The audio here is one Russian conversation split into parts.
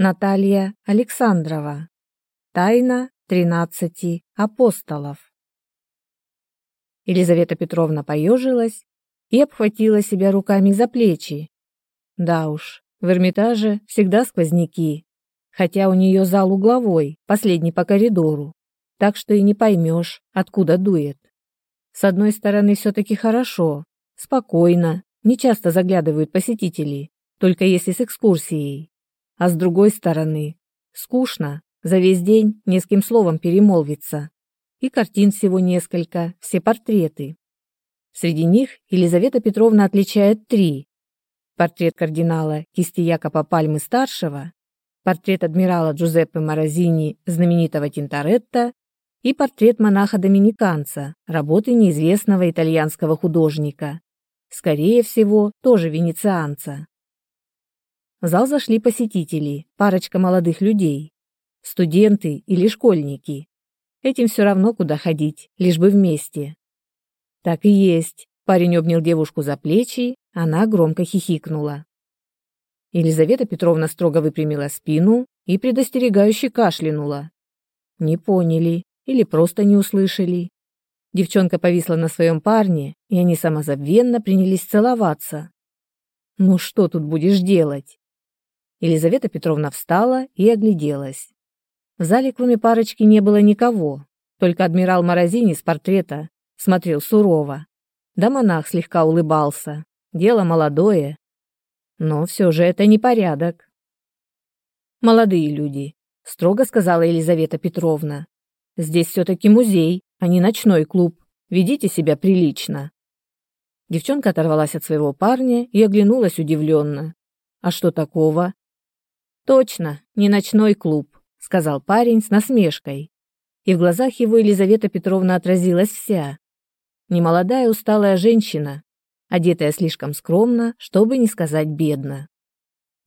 Наталья Александрова. Тайна тринадцати апостолов. Елизавета Петровна поежилась и обхватила себя руками за плечи. Да уж, в Эрмитаже всегда сквозняки, хотя у нее зал угловой, последний по коридору, так что и не поймешь, откуда дует. С одной стороны, все-таки хорошо, спокойно, не часто заглядывают посетители, только если с экскурсией. А с другой стороны, скучно, за весь день ни с кем словом перемолвиться. И картин всего несколько, все портреты. Среди них Елизавета Петровна отличает три. Портрет кардинала кисти Якоба Пальмы-старшего, портрет адмирала Джузеппе Морозини, знаменитого Тинторетто, и портрет монаха-доминиканца, работы неизвестного итальянского художника, скорее всего, тоже венецианца. В зал зашли посетители, парочка молодых людей. Студенты или школьники. Этим все равно, куда ходить, лишь бы вместе. Так и есть. Парень обнял девушку за плечи, она громко хихикнула. Елизавета Петровна строго выпрямила спину и предостерегающе кашлянула. Не поняли или просто не услышали. Девчонка повисла на своем парне, и они самозабвенно принялись целоваться. Ну что тут будешь делать? Елизавета Петровна встала и огляделась. В зале кроме парочки не было никого, только адмирал Морозини с портрета смотрел сурово. Да монах слегка улыбался. Дело молодое. Но все же это не порядок. «Молодые люди», — строго сказала Елизавета Петровна. «Здесь все-таки музей, а не ночной клуб. Ведите себя прилично». Девчонка оторвалась от своего парня и оглянулась удивленно. «А что такого? «Точно, не ночной клуб», — сказал парень с насмешкой. И в глазах его Елизавета Петровна отразилась вся. Немолодая усталая женщина, одетая слишком скромно, чтобы не сказать бедно.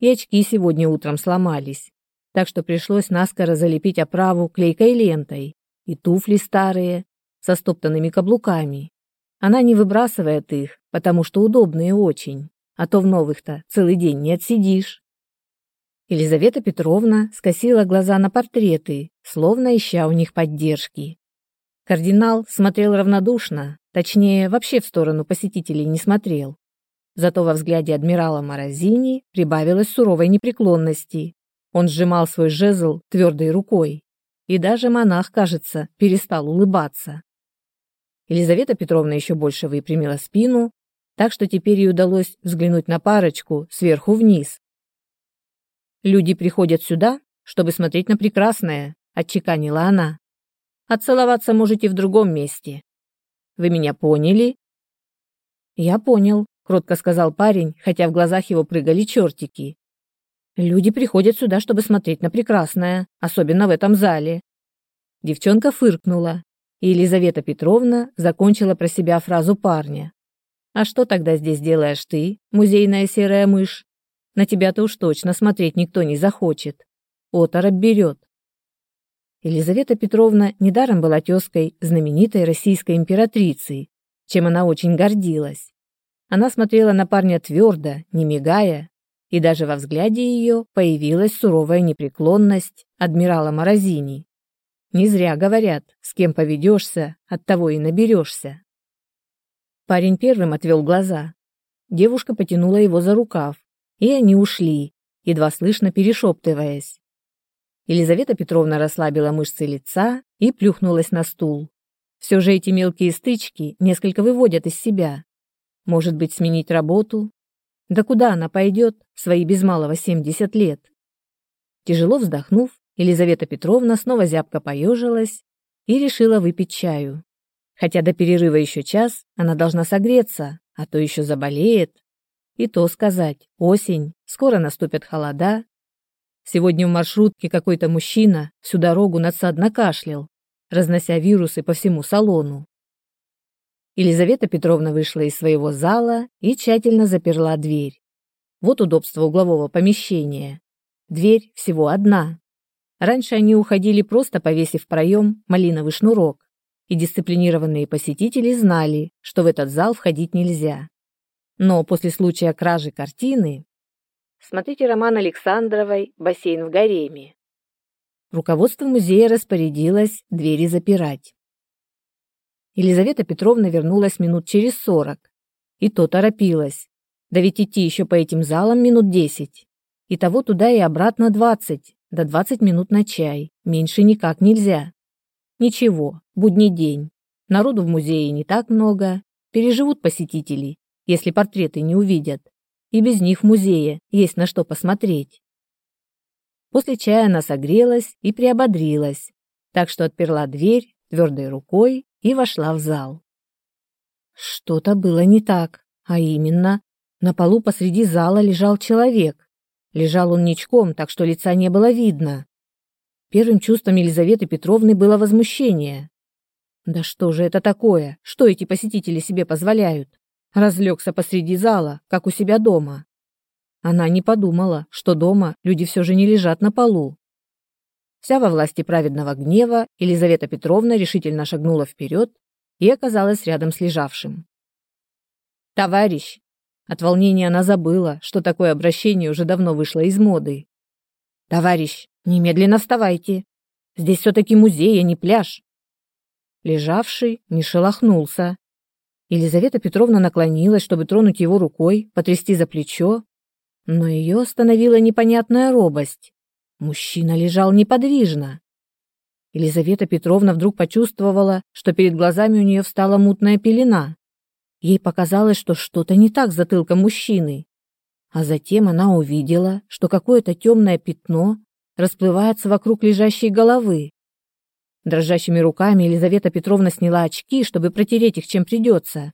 И очки сегодня утром сломались, так что пришлось наскоро залепить оправу клейкой лентой, и туфли старые, со стоптанными каблуками. Она не выбрасывает их, потому что удобные очень, а то в новых-то целый день не отсидишь. Елизавета Петровна скосила глаза на портреты, словно ища у них поддержки. Кардинал смотрел равнодушно, точнее, вообще в сторону посетителей не смотрел. Зато во взгляде адмирала Морозини прибавилось суровой непреклонности. Он сжимал свой жезл твердой рукой. И даже монах, кажется, перестал улыбаться. Елизавета Петровна еще больше выпрямила спину, так что теперь ей удалось взглянуть на парочку сверху вниз, Люди приходят сюда, чтобы смотреть на прекрасное, отчеканила она. Отцеловаться можете в другом месте. Вы меня поняли? Я понял, кротко сказал парень, хотя в глазах его прыгали чертики. Люди приходят сюда, чтобы смотреть на прекрасное, особенно в этом зале. Девчонка фыркнула, и Елизавета Петровна закончила про себя фразу парня. «А что тогда здесь делаешь ты, музейная серая мышь?» На тебя-то уж точно смотреть никто не захочет. Оторопь берет. Елизавета Петровна недаром была тезкой знаменитой российской императрицы, чем она очень гордилась. Она смотрела на парня твердо, не мигая, и даже во взгляде ее появилась суровая непреклонность адмирала Морозини. Не зря говорят, с кем поведешься, от того и наберешься. Парень первым отвел глаза. Девушка потянула его за рукав, и они ушли, едва слышно перешептываясь. Елизавета Петровна расслабила мышцы лица и плюхнулась на стул. Все же эти мелкие стычки несколько выводят из себя. Может быть, сменить работу? Да куда она пойдет в свои без малого 70 лет? Тяжело вздохнув, Елизавета Петровна снова зябко поежилась и решила выпить чаю. Хотя до перерыва еще час, она должна согреться, а то еще заболеет. И то сказать, осень, скоро наступят холода. Сегодня в маршрутке какой-то мужчина всю дорогу надсадно кашлял, разнося вирусы по всему салону. Елизавета Петровна вышла из своего зала и тщательно заперла дверь. Вот удобство углового помещения. Дверь всего одна. Раньше они уходили просто повесив в проем малиновый шнурок, и дисциплинированные посетители знали, что в этот зал входить нельзя. Но после случая кражи картины смотрите роман Александровой «Бассейн в гареме». Руководство музея распорядилось двери запирать. Елизавета Петровна вернулась минут через сорок. И то торопилась. Да ведь идти еще по этим залам минут десять. И того туда и обратно двадцать, до двадцать минут на чай. Меньше никак нельзя. Ничего, будний день. Народу в музее не так много. Переживут посетители, если портреты не увидят. И без них в музее есть на что посмотреть. После чая она согрелась и приободрилась, так что отперла дверь твердой рукой и вошла в зал. Что-то было не так, а именно, на полу посреди зала лежал человек. Лежал он ничком, так что лица не было видно. Первым чувством Елизаветы Петровны было возмущение. Да что же это такое? Что эти посетители себе позволяют? Разлегся посреди зала, как у себя дома. Она не подумала, что дома люди все же не лежат на полу. Вся во власти праведного гнева, Елизавета Петровна решительно шагнула вперед и оказалась рядом с лежавшим. «Товарищ!» От волнения она забыла, что такое обращение уже давно вышло из моды. «Товарищ, немедленно вставайте! Здесь все-таки музей, а не пляж!» Лежавший не шелохнулся. Елизавета Петровна наклонилась, чтобы тронуть его рукой, потрясти за плечо, но ее остановила непонятная робость. Мужчина лежал неподвижно. Елизавета Петровна вдруг почувствовала, что перед глазами у нее встала мутная пелена. Ей показалось, что что-то не так с затылком мужчины. А затем она увидела, что какое-то темное пятно расплывается вокруг лежащей головы. Дрожащими руками Елизавета Петровна сняла очки, чтобы протереть их чем придется.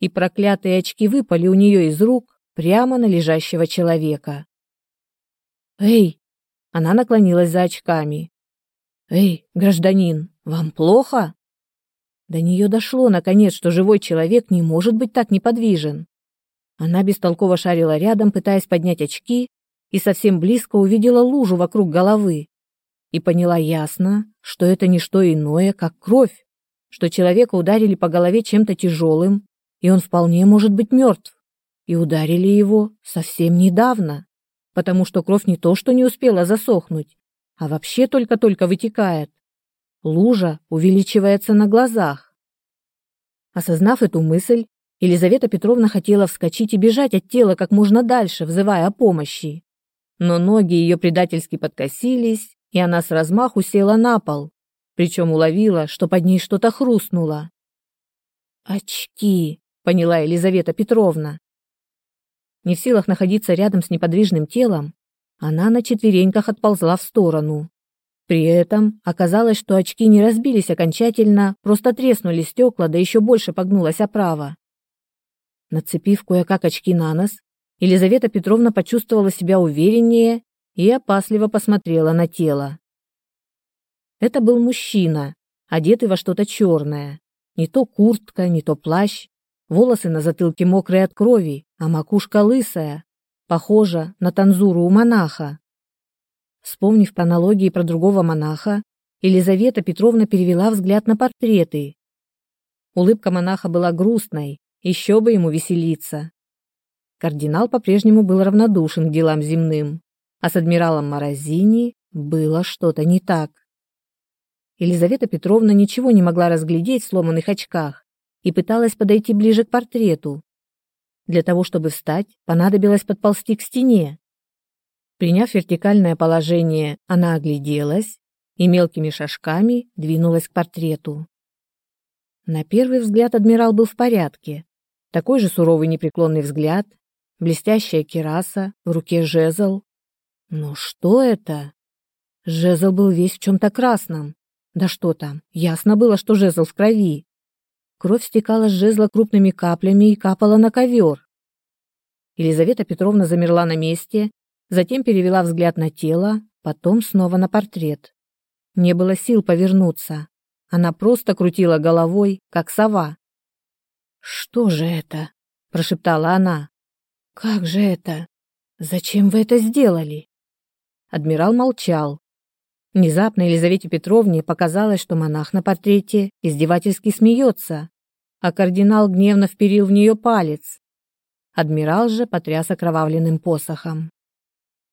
И проклятые очки выпали у нее из рук прямо на лежащего человека. «Эй!» Она наклонилась за очками. «Эй, гражданин, вам плохо?» До нее дошло, наконец, что живой человек не может быть так неподвижен. Она бестолково шарила рядом, пытаясь поднять очки, и совсем близко увидела лужу вокруг головы. И поняла ясно, что это не что иное, как кровь, что человека ударили по голове чем-то тяжелым, и он вполне может быть мертв. И ударили его совсем недавно потому что кровь не то что не успела засохнуть, а вообще только-только вытекает. Лужа увеличивается на глазах. Осознав эту мысль, Елизавета Петровна хотела вскочить и бежать от тела как можно дальше, взывая о помощи. Но ноги ее предательски подкосились, и она с размаху села на пол, причем уловила, что под ней что-то хрустнуло. «Очки!» — поняла Елизавета Петровна. Не в силах находиться рядом с неподвижным телом, она на четвереньках отползла в сторону. При этом оказалось, что очки не разбились окончательно, просто треснули стекла, да еще больше погнулась оправа. Нацепив кое-как очки на нос, Елизавета Петровна почувствовала себя увереннее и опасливо посмотрела на тело. Это был мужчина, одетый во что-то черное. Не то куртка, не то плащ, Волосы на затылке мокрые от крови, а макушка лысая, похожа на танзуру у монаха. Вспомнив по аналогии про другого монаха, Елизавета Петровна перевела взгляд на портреты. Улыбка монаха была грустной, еще бы ему веселиться. Кардинал по-прежнему был равнодушен к делам земным, а с адмиралом Морозини было что-то не так. Елизавета Петровна ничего не могла разглядеть в сломанных очках, и пыталась подойти ближе к портрету. Для того, чтобы встать, понадобилось подползти к стене. Приняв вертикальное положение, она огляделась и мелкими шажками двинулась к портрету. На первый взгляд адмирал был в порядке. Такой же суровый непреклонный взгляд, блестящая кираса, в руке жезл. Но что это? Жезл был весь в чем-то красном. Да что там, ясно было, что жезл в крови. Кровь стекала с жезла крупными каплями и капала на ковер. Елизавета Петровна замерла на месте, затем перевела взгляд на тело, потом снова на портрет. Не было сил повернуться. Она просто крутила головой, как сова. «Что же это?» – прошептала она. «Как же это? Зачем вы это сделали?» Адмирал молчал. Внезапно Елизавете Петровне показалось, что монах на портрете издевательски смеется а кардинал гневно вперил в нее палец. Адмирал же потряс окровавленным посохом.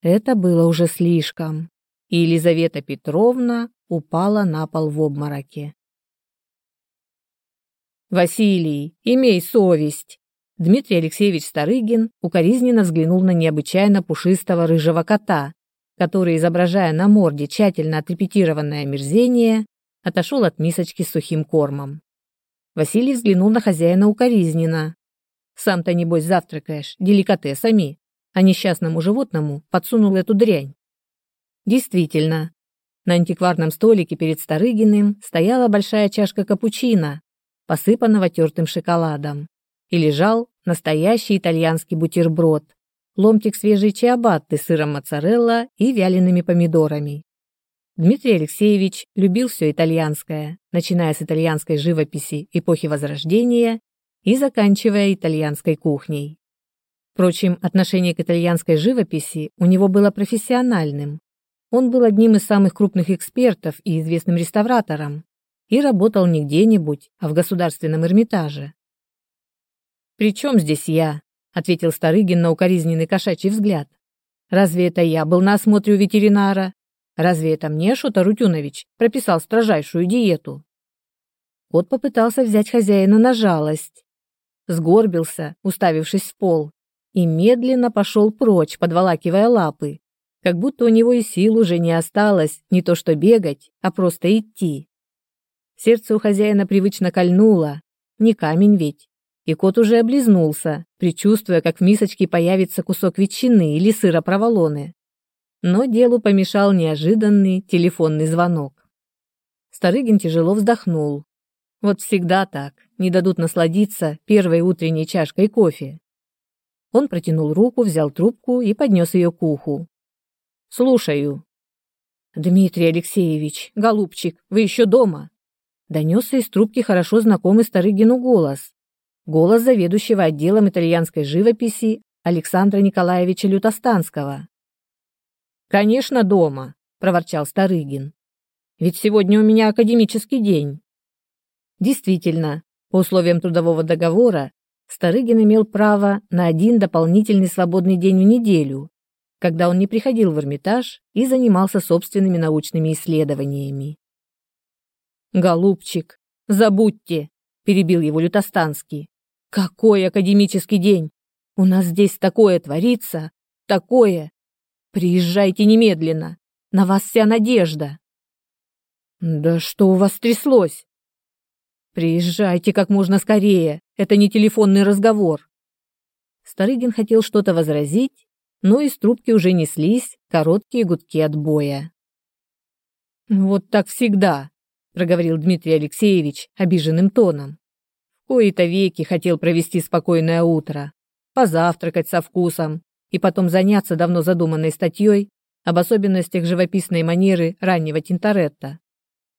Это было уже слишком, и Елизавета Петровна упала на пол в обмороке. «Василий, имей совесть!» Дмитрий Алексеевич Старыгин укоризненно взглянул на необычайно пушистого рыжего кота, который, изображая на морде тщательно отрепетированное мерзение, отошел от мисочки с сухим кормом. Василий взглянул на хозяина укоризненно. «Сам-то, небось, завтракаешь деликатесами, а несчастному животному подсунул эту дрянь». Действительно, на антикварном столике перед Старыгиным стояла большая чашка капучино, посыпанного тертым шоколадом, и лежал настоящий итальянский бутерброд, ломтик свежей чиабатты с сыром моцарелла и вялеными помидорами. Дмитрий Алексеевич любил все итальянское, начиная с итальянской живописи эпохи Возрождения и заканчивая итальянской кухней. Впрочем, отношение к итальянской живописи у него было профессиональным. Он был одним из самых крупных экспертов и известным реставратором и работал не где-нибудь, а в Государственном Эрмитаже. «При чем здесь я?» — ответил Старыгин на укоризненный кошачий взгляд. «Разве это я был на осмотре у ветеринара? Разве это мне Шота Рутюнович прописал строжайшую диету? Кот попытался взять хозяина на жалость. Сгорбился, уставившись в пол, и медленно пошел прочь, подволакивая лапы, как будто у него и сил уже не осталось не то что бегать, а просто идти. Сердце у хозяина привычно кольнуло, не камень ведь, и кот уже облизнулся, предчувствуя, как в мисочке появится кусок ветчины или сыра проволоны но делу помешал неожиданный телефонный звонок. Старыгин тяжело вздохнул. Вот всегда так, не дадут насладиться первой утренней чашкой кофе. Он протянул руку, взял трубку и поднес ее к уху. «Слушаю». «Дмитрий Алексеевич, голубчик, вы еще дома?» Донесся из трубки хорошо знакомый Старыгину голос. Голос заведующего отделом итальянской живописи Александра Николаевича Лютостанского. «Конечно, дома», — проворчал Старыгин. «Ведь сегодня у меня академический день». Действительно, по условиям трудового договора Старыгин имел право на один дополнительный свободный день в неделю, когда он не приходил в Эрмитаж и занимался собственными научными исследованиями. «Голубчик, забудьте!» – перебил его Лютостанский. «Какой академический день! У нас здесь такое творится! Такое! Приезжайте немедленно. На вас вся надежда. Да что у вас тряслось? Приезжайте как можно скорее. Это не телефонный разговор. Старыгин хотел что-то возразить, но из трубки уже неслись короткие гудки отбоя. Вот так всегда, проговорил Дмитрий Алексеевич обиженным тоном. Кои-то веки хотел провести спокойное утро, позавтракать со вкусом, и потом заняться давно задуманной статьей об особенностях живописной манеры раннего Тинторетта.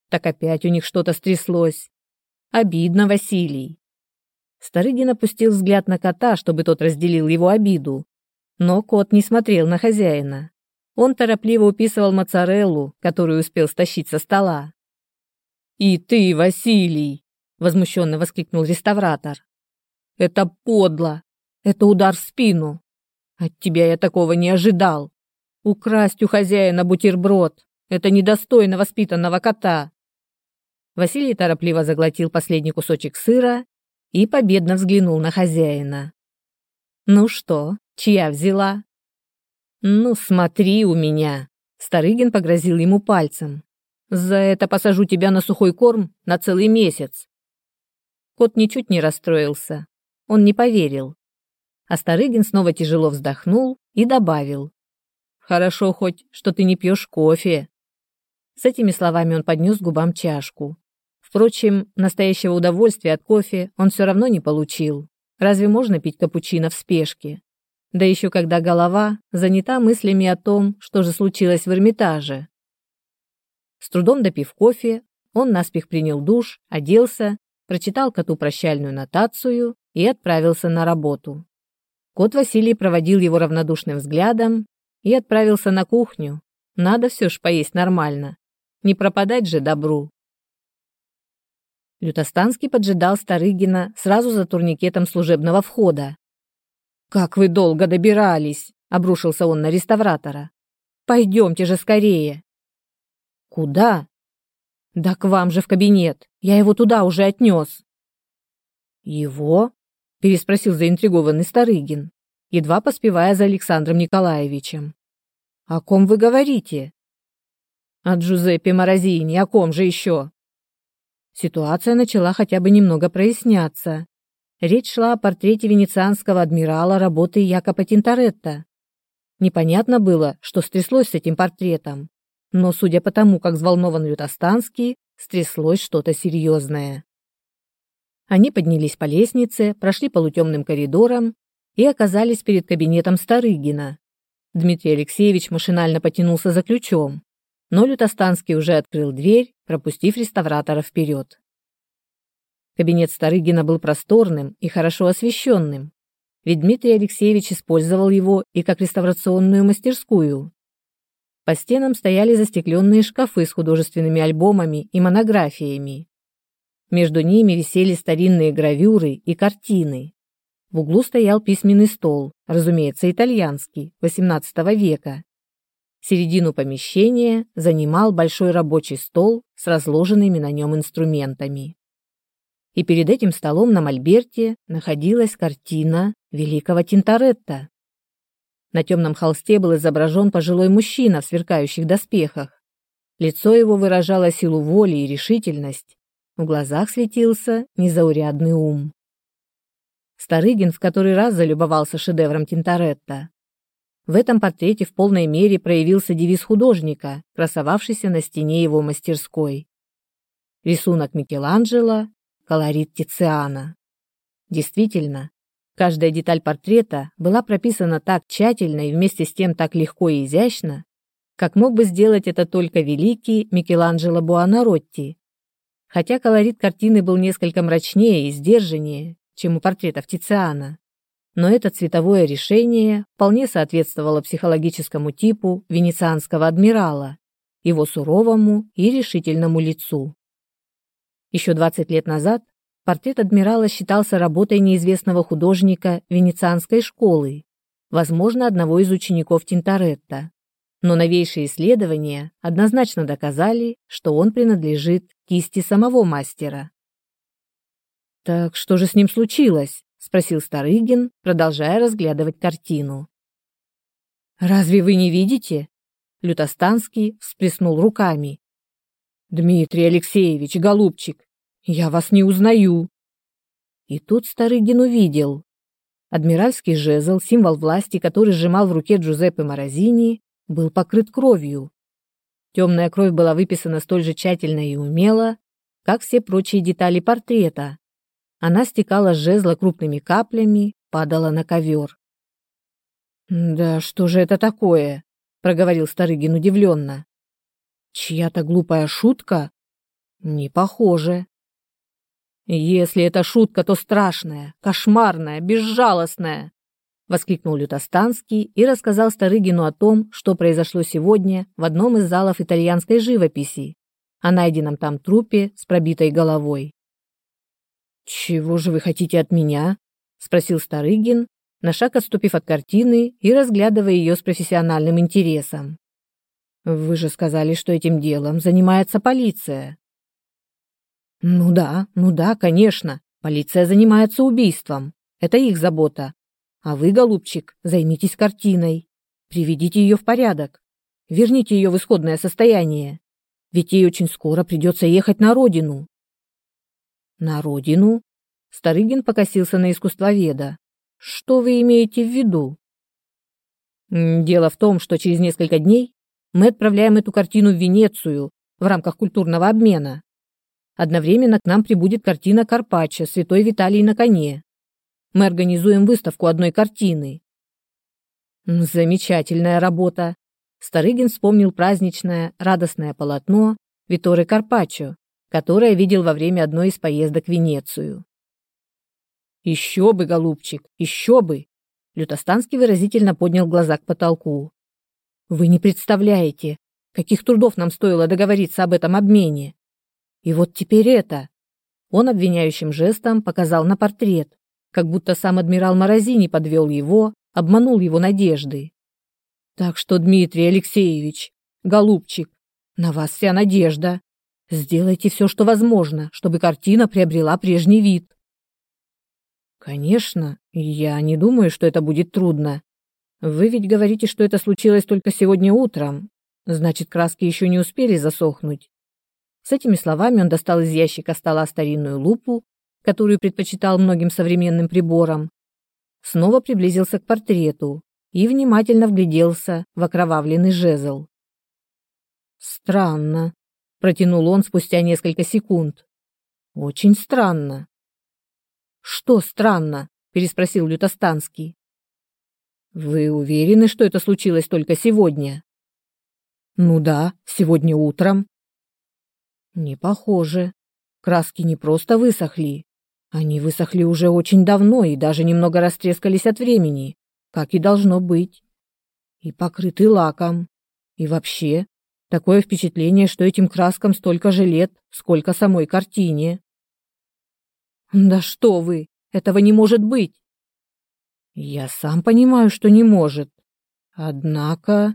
Так опять у них что-то стряслось. Обидно, Василий. Старыгин опустил взгляд на кота, чтобы тот разделил его обиду. Но кот не смотрел на хозяина. Он торопливо уписывал моцареллу, которую успел стащить со стола. «И ты, Василий!» — возмущенно воскликнул реставратор. «Это подло! Это удар в спину! От тебя я такого не ожидал. Украсть у хозяина бутерброд — это недостойно воспитанного кота. Василий торопливо заглотил последний кусочек сыра и победно взглянул на хозяина. «Ну что, чья взяла?» «Ну, смотри у меня!» Старыгин погрозил ему пальцем. «За это посажу тебя на сухой корм на целый месяц». Кот ничуть не расстроился. Он не поверил. А Старыгин снова тяжело вздохнул и добавил. «Хорошо хоть, что ты не пьешь кофе». С этими словами он поднес к губам чашку. Впрочем, настоящего удовольствия от кофе он все равно не получил. Разве можно пить капучино в спешке? Да еще когда голова занята мыслями о том, что же случилось в Эрмитаже. С трудом допив кофе, он наспех принял душ, оделся, прочитал коту прощальную нотацию и отправился на работу. Кот Василий проводил его равнодушным взглядом и отправился на кухню. Надо все ж поесть нормально. Не пропадать же добру. Лютостанский поджидал Старыгина сразу за турникетом служебного входа. «Как вы долго добирались!» обрушился он на реставратора. Пойдемте же скорее. Куда? Да к вам же в кабинет. Я его туда уже отнес. Его? переспросил заинтригованный Старыгин, едва поспевая за Александром Николаевичем. О ком вы говорите? О Джузеппе Морозини, о ком же еще? Ситуация начала хотя бы немного проясняться. Речь шла о портрете венецианского адмирала работы Якопа Тинторетто. Непонятно было, что стряслось с этим портретом, но, судя по тому, как взволнован Лютостанский, стряслось что-то серьезное. Они поднялись по лестнице, прошли полутемным коридором и оказались перед кабинетом Старыгина. Дмитрий Алексеевич машинально потянулся за ключом, но Лютостанский уже открыл дверь, пропустив реставратора вперед. Кабинет Старыгина был просторным и хорошо освещенным, ведь Дмитрий Алексеевич использовал его и как реставрационную мастерскую. По стенам стояли застекленные шкафы с художественными альбомами и монографиями. Между ними висели старинные гравюры и картины. В углу стоял письменный стол, разумеется, итальянский, XVIII века. Середину помещения занимал большой рабочий стол с разложенными на нем инструментами и перед этим столом на мольберте находилась картина великого Тинторетто. На темном холсте был изображен пожилой мужчина в сверкающих доспехах. Лицо его выражало силу воли и решительность. В глазах светился незаурядный ум. Старыгин в который раз залюбовался шедевром Тинторетто. В этом портрете в полной мере проявился девиз художника, красовавшийся на стене его мастерской. Рисунок Микеланджело колорит Тициана. Действительно, каждая деталь портрета была прописана так тщательно и вместе с тем так легко и изящно, как мог бы сделать это только великий Микеланджело Буонаротти. Хотя колорит картины был несколько мрачнее и сдержаннее, чем у портретов Тициана, но это цветовое решение вполне соответствовало психологическому типу венецианского адмирала, его суровому и решительному лицу. Еще 20 лет назад портрет адмирала считался работой неизвестного художника венецианской школы, возможно, одного из учеников Тинторетто. Но новейшие исследования однозначно доказали, что он принадлежит кисти самого мастера. «Так что же с ним случилось?» — спросил Старыгин, продолжая разглядывать картину. «Разве вы не видите?» Лютостанский всплеснул руками. Дмитрий Алексеевич, голубчик, я вас не узнаю. И тут Старыгин увидел. Адмиральский жезл, символ власти, который сжимал в руке Джузеппе Морозини, был покрыт кровью. Темная кровь была выписана столь же тщательно и умело, как все прочие детали портрета. Она стекала с жезла крупными каплями, падала на ковер. «Да что же это такое?» — проговорил Старыгин удивленно. Чья-то глупая шутка? Не похоже. Если это шутка, то страшная, кошмарная, безжалостная, воскликнул Лютостанский и рассказал Старыгину о том, что произошло сегодня в одном из залов итальянской живописи, о найденном там трупе с пробитой головой. Чего же вы хотите от меня? спросил Старыгин, на шаг отступив от картины и разглядывая ее с профессиональным интересом. Вы же сказали, что этим делом занимается полиция. Ну да, ну да, конечно. Полиция занимается убийством. Это их забота. А вы, голубчик, займитесь картиной. Приведите ее в порядок. Верните ее в исходное состояние. Ведь ей очень скоро придется ехать на родину. На родину? Старыгин покосился на искусствоведа. Что вы имеете в виду? Дело в том, что через несколько дней мы отправляем эту картину в Венецию в рамках культурного обмена. Одновременно к нам прибудет картина Карпаччо «Святой Виталий на коне». Мы организуем выставку одной картины. Замечательная работа. Старыгин вспомнил праздничное, радостное полотно Виторы Карпаччо, которое видел во время одной из поездок в Венецию. Еще бы, голубчик, еще бы. Лютостанский выразительно поднял глаза к потолку. Вы не представляете, каких трудов нам стоило договориться об этом обмене. И вот теперь это. Он обвиняющим жестом показал на портрет, как будто сам адмирал Морозини подвел его, обманул его надежды. Так что, Дмитрий Алексеевич, голубчик, на вас вся надежда. Сделайте все, что возможно, чтобы картина приобрела прежний вид. Конечно, я не думаю, что это будет трудно. Вы ведь говорите, что это случилось только сегодня утром. Значит, краски еще не успели засохнуть. С этими словами он достал из ящика стола старинную лупу, которую предпочитал многим современным приборам, снова приблизился к портрету и внимательно вгляделся в окровавленный жезл. «Странно», — протянул он спустя несколько секунд. «Очень странно». «Что странно?» — переспросил Лютостанский. «Вы уверены, что это случилось только сегодня?» «Ну да, сегодня утром». «Не похоже. Краски не просто высохли. Они высохли уже очень давно и даже немного растрескались от времени, как и должно быть. И покрыты лаком. И вообще, такое впечатление, что этим краскам столько же лет, сколько самой картине. Да что вы, этого не может быть. Я сам понимаю, что не может. Однако...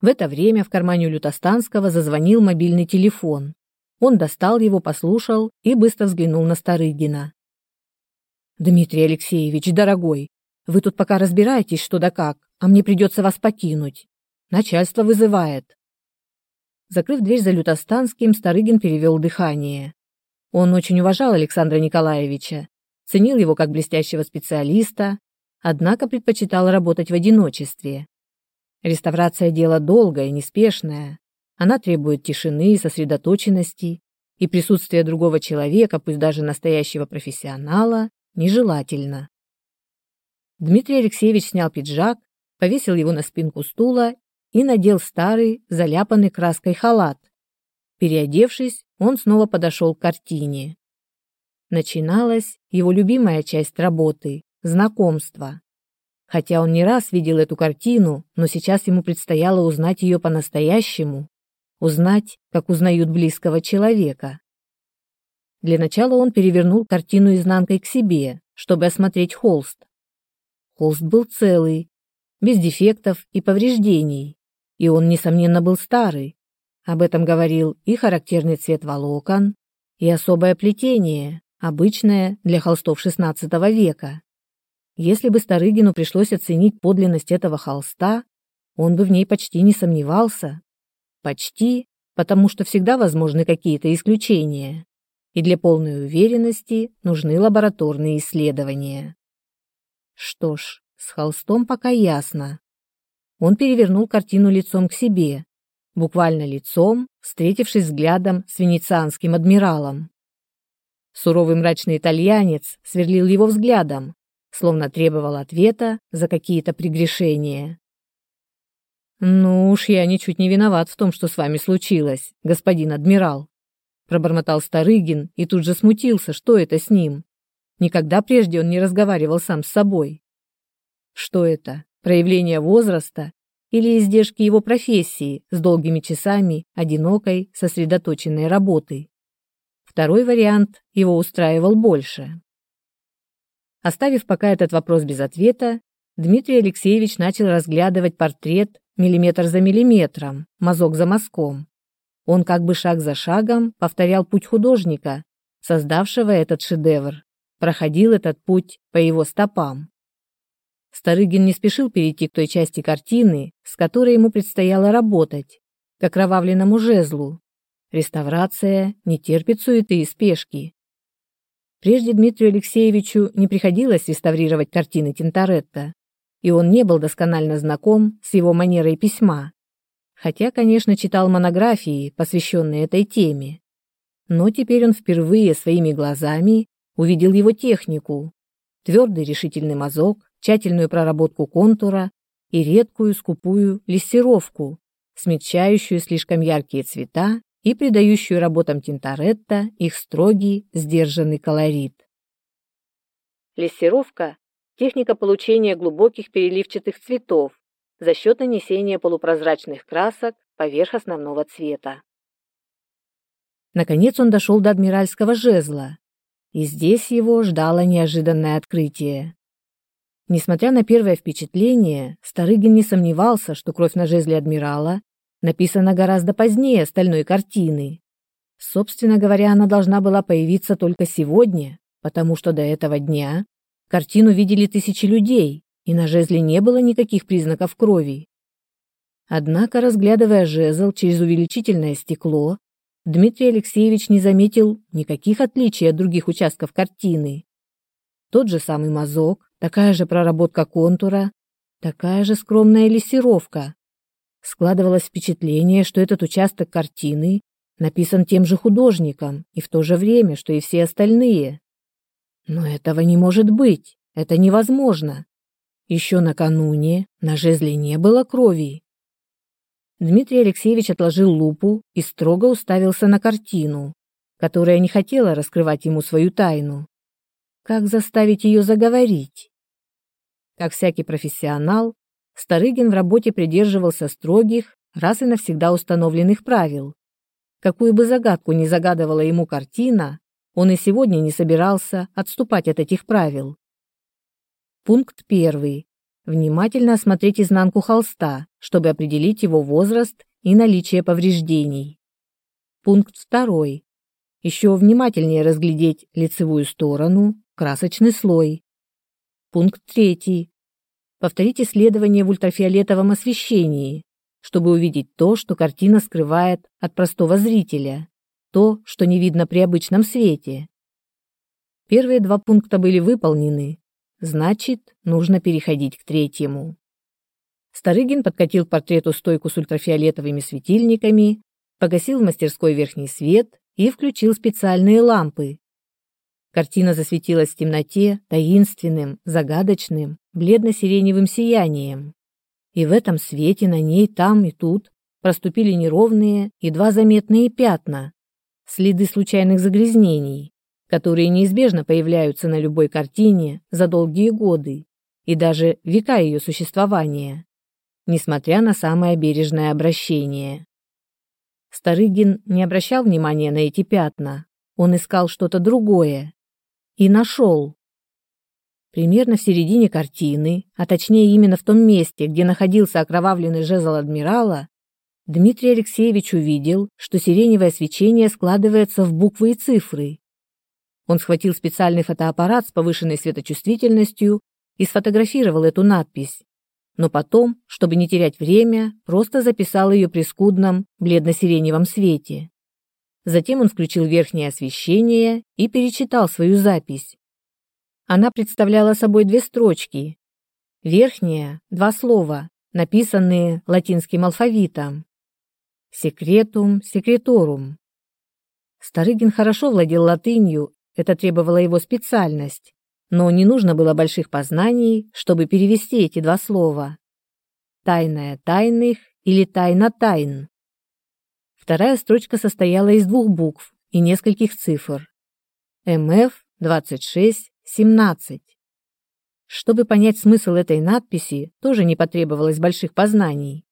В это время в кармане Лютостанского зазвонил мобильный телефон. Он достал его, послушал и быстро взглянул на Старыгина. «Дмитрий Алексеевич, дорогой, вы тут пока разбираетесь, что да как, а мне придется вас покинуть. Начальство вызывает». Закрыв дверь за Лютостанским, Старыгин перевел дыхание. Он очень уважал Александра Николаевича, ценил его как блестящего специалиста, однако предпочитал работать в одиночестве. Реставрация – дело долгое неспешное. Она требует тишины и сосредоточенности, и присутствие другого человека, пусть даже настоящего профессионала, нежелательно. Дмитрий Алексеевич снял пиджак, повесил его на спинку стула и надел старый, заляпанный краской халат. Переодевшись, он снова подошел к картине. Начиналась его любимая часть работы – знакомство. Хотя он не раз видел эту картину, но сейчас ему предстояло узнать ее по-настоящему, узнать, как узнают близкого человека. Для начала он перевернул картину изнанкой к себе, чтобы осмотреть холст. Холст был целый, без дефектов и повреждений, и он, несомненно, был старый. Об этом говорил и характерный цвет волокон, и особое плетение, обычное для холстов XVI века. Если бы Старыгину пришлось оценить подлинность этого холста, он бы в ней почти не сомневался. Почти, потому что всегда возможны какие-то исключения. И для полной уверенности нужны лабораторные исследования. Что ж, с холстом пока ясно. Он перевернул картину лицом к себе, буквально лицом, встретившись взглядом с венецианским адмиралом. Суровый мрачный итальянец сверлил его взглядом, словно требовал ответа за какие-то прегрешения. «Ну уж я ничуть не виноват в том, что с вами случилось, господин адмирал», пробормотал Старыгин и тут же смутился, что это с ним. Никогда прежде он не разговаривал сам с собой. Что это, проявление возраста или издержки его профессии с долгими часами одинокой, сосредоточенной работы? Второй вариант его устраивал больше. Оставив пока этот вопрос без ответа, Дмитрий Алексеевич начал разглядывать портрет миллиметр за миллиметром, мазок за мазком. Он как бы шаг за шагом повторял путь художника, создавшего этот шедевр, проходил этот путь по его стопам. Старыгин не спешил перейти к той части картины, с которой ему предстояло работать, к окровавленному жезлу. Реставрация не терпит суеты и спешки. Прежде Дмитрию Алексеевичу не приходилось реставрировать картины Тинторетто, и он не был досконально знаком с его манерой письма. Хотя, конечно, читал монографии, посвященные этой теме. Но теперь он впервые своими глазами увидел его технику. Твердый решительный мазок, тщательную проработку контура и редкую скупую лессировку, смягчающую слишком яркие цвета и придающую работам Тинторетто их строгий, сдержанный колорит. Лессировка – техника получения глубоких переливчатых цветов за счет нанесения полупрозрачных красок поверх основного цвета. Наконец он дошел до адмиральского жезла, и здесь его ждало неожиданное открытие. Несмотря на первое впечатление, Старыгин не сомневался, что кровь на жезле адмирала написана гораздо позднее остальной картины. Собственно говоря, она должна была появиться только сегодня, потому что до этого дня картину видели тысячи людей, и на жезле не было никаких признаков крови. Однако, разглядывая жезл через увеличительное стекло, Дмитрий Алексеевич не заметил никаких отличий от других участков картины. Тот же самый мазок, такая же проработка контура, такая же скромная лессировка. Складывалось впечатление, что этот участок картины написан тем же художником и в то же время, что и все остальные. Но этого не может быть, это невозможно. Еще накануне на жезле не было крови. Дмитрий Алексеевич отложил лупу и строго уставился на картину, которая не хотела раскрывать ему свою тайну. Как заставить ее заговорить? Как всякий профессионал, Старыгин в работе придерживался строгих, раз и навсегда установленных правил. Какую бы загадку ни загадывала ему картина, он и сегодня не собирался отступать от этих правил. Пункт первый внимательно осмотреть изнанку холста, чтобы определить его возраст и наличие повреждений. Пункт второй. Еще внимательнее разглядеть лицевую сторону, красочный слой. Пункт третий. Повторить исследование в ультрафиолетовом освещении, чтобы увидеть то, что картина скрывает от простого зрителя, то, что не видно при обычном свете. Первые два пункта были выполнены, Значит, нужно переходить к третьему. Старыгин подкатил к портрету стойку с ультрафиолетовыми светильниками, погасил в мастерской верхний свет и включил специальные лампы. Картина засветилась в темноте таинственным, загадочным, бледно-сиреневым сиянием. И в этом свете на ней там и тут проступили неровные, едва заметные пятна, следы случайных загрязнений которые неизбежно появляются на любой картине за долгие годы и даже века ее существования, несмотря на самое бережное обращение. Старыгин не обращал внимания на эти пятна, он искал что-то другое. И нашел. Примерно в середине картины, а точнее именно в том месте, где находился окровавленный жезл адмирала, Дмитрий Алексеевич увидел, что сиреневое свечение складывается в буквы и цифры, он схватил специальный фотоаппарат с повышенной светочувствительностью и сфотографировал эту надпись. Но потом, чтобы не терять время, просто записал ее при скудном бледно-сиреневом свете. Затем он включил верхнее освещение и перечитал свою запись. Она представляла собой две строчки. Верхняя – два слова, написанные латинским алфавитом. «Секретум секреторум». Старыгин хорошо владел латынью это требовало его специальность, но не нужно было больших познаний, чтобы перевести эти два слова. Тайная тайных или тайна тайн. Вторая строчка состояла из двух букв и нескольких цифр. МФ 2617. Чтобы понять смысл этой надписи, тоже не потребовалось больших познаний.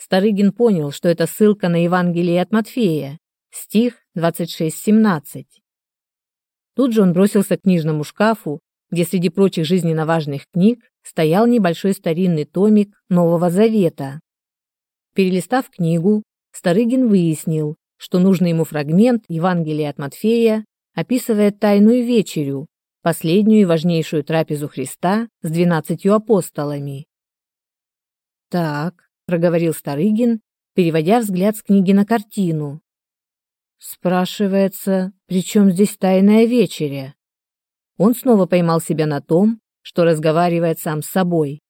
Старыгин понял, что это ссылка на Евангелие от Матфея, стих 26:17. Тут же он бросился к книжному шкафу, где среди прочих жизненно важных книг стоял небольшой старинный томик Нового Завета. Перелистав книгу, Старыгин выяснил, что нужный ему фрагмент Евангелия от Матфея описывает тайную вечерю, последнюю и важнейшую трапезу Христа с двенадцатью апостолами. «Так», — проговорил Старыгин, переводя взгляд с книги на картину. Спрашивается, при чем здесь тайная вечеря? Он снова поймал себя на том, что разговаривает сам с собой.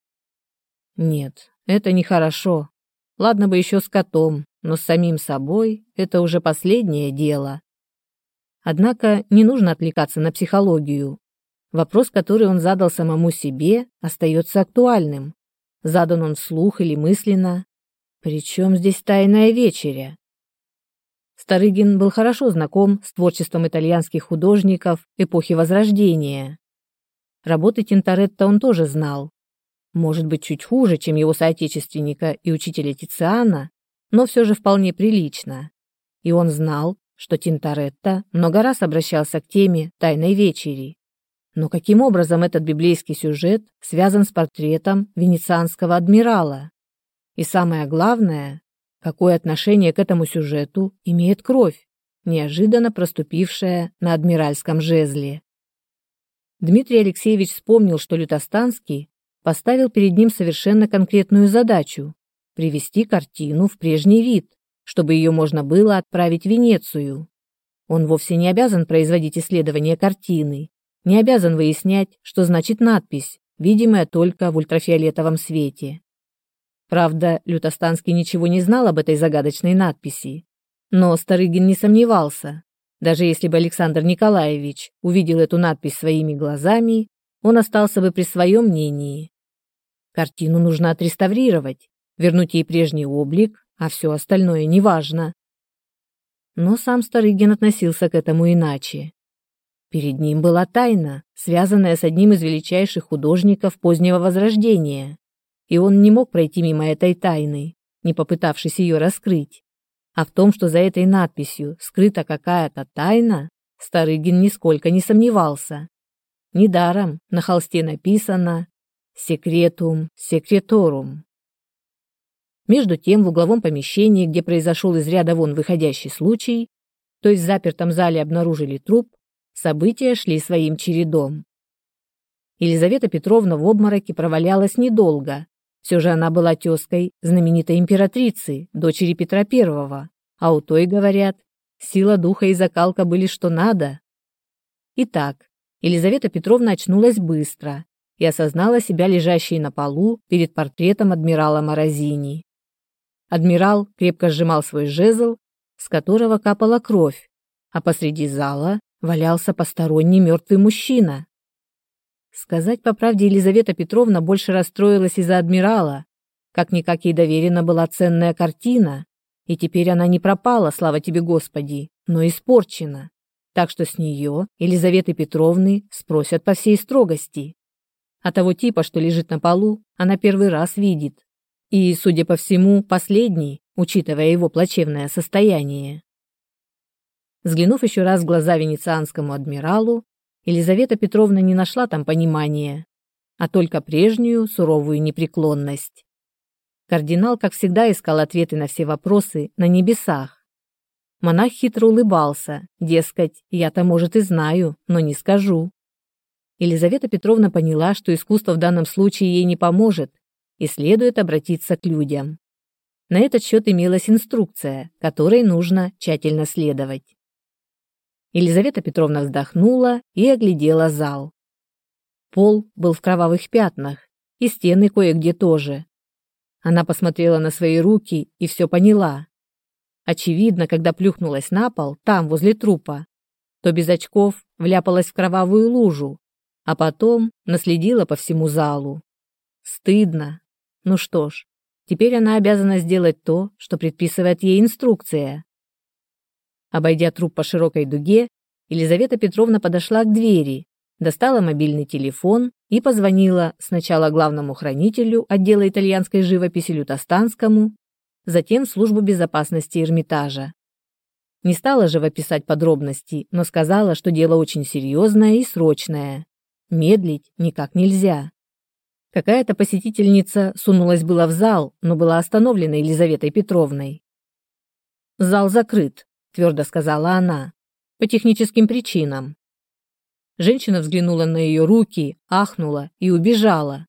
Нет, это нехорошо. Ладно бы еще с котом, но с самим собой это уже последнее дело. Однако не нужно отвлекаться на психологию. Вопрос, который он задал самому себе, остается актуальным. Задан он вслух или мысленно. Причем здесь тайная вечеря? Старыгин был хорошо знаком с творчеством итальянских художников эпохи Возрождения. Работы Тинторетто он тоже знал. Может быть, чуть хуже, чем его соотечественника и учителя Тициана, но все же вполне прилично. И он знал, что Тинторетто много раз обращался к теме «Тайной вечери». Но каким образом этот библейский сюжет связан с портретом венецианского адмирала? И самое главное, какое отношение к этому сюжету имеет кровь, неожиданно проступившая на адмиральском жезле? Дмитрий Алексеевич вспомнил, что Лютостанский поставил перед ним совершенно конкретную задачу – привести картину в прежний вид, чтобы ее можно было отправить в Венецию. Он вовсе не обязан производить исследование картины, не обязан выяснять, что значит надпись, видимая только в ультрафиолетовом свете. Правда, Лютостанский ничего не знал об этой загадочной надписи, но Старыгин не сомневался. Даже если бы Александр Николаевич увидел эту надпись своими глазами, он остался бы при своем мнении. Картину нужно отреставрировать, вернуть ей прежний облик, а все остальное неважно. Но сам Старыгин относился к этому иначе. Перед ним была тайна, связанная с одним из величайших художников позднего Возрождения, и он не мог пройти мимо этой тайны, не попытавшись ее раскрыть. А в том, что за этой надписью скрыта какая-то тайна, Старыгин нисколько не сомневался. Недаром на холсте написано «Секретум секреторум». Между тем, в угловом помещении, где произошел из ряда вон выходящий случай, то есть в запертом зале обнаружили труп, события шли своим чередом. Елизавета Петровна в обмороке провалялась недолго. Все же она была тезкой знаменитой императрицы, дочери Петра I, а у той, говорят, сила духа и закалка были что надо. Итак, Елизавета Петровна очнулась быстро и осознала себя лежащей на полу перед портретом адмирала Морозини. Адмирал крепко сжимал свой жезл, с которого капала кровь, а посреди зала валялся посторонний мертвый мужчина. Сказать по правде, Елизавета Петровна больше расстроилась из-за адмирала. Как-никак ей доверена была ценная картина, и теперь она не пропала, слава тебе, Господи, но испорчена так что с нее Елизаветы Петровны спросят по всей строгости. А того типа, что лежит на полу, она первый раз видит. И, судя по всему, последний, учитывая его плачевное состояние. Взглянув еще раз в глаза венецианскому адмиралу, Елизавета Петровна не нашла там понимания, а только прежнюю суровую непреклонность. Кардинал, как всегда, искал ответы на все вопросы на небесах, Монах хитро улыбался, дескать, я-то, может, и знаю, но не скажу. Елизавета Петровна поняла, что искусство в данном случае ей не поможет, и следует обратиться к людям. На этот счет имелась инструкция, которой нужно тщательно следовать. Елизавета Петровна вздохнула и оглядела зал. Пол был в кровавых пятнах, и стены кое-где тоже. Она посмотрела на свои руки и все поняла. Очевидно, когда плюхнулась на пол, там, возле трупа, то без очков вляпалась в кровавую лужу, а потом наследила по всему залу. Стыдно. Ну что ж, теперь она обязана сделать то, что предписывает ей инструкция. Обойдя труп по широкой дуге, Елизавета Петровна подошла к двери, достала мобильный телефон и позвонила сначала главному хранителю отдела итальянской живописи Лютостанскому, затем службу безопасности Эрмитажа. Не стала же описать подробности, но сказала, что дело очень серьезное и срочное. Медлить никак нельзя. Какая-то посетительница сунулась была в зал, но была остановлена Елизаветой Петровной. «Зал закрыт», — твердо сказала она, — «по техническим причинам». Женщина взглянула на ее руки, ахнула и убежала.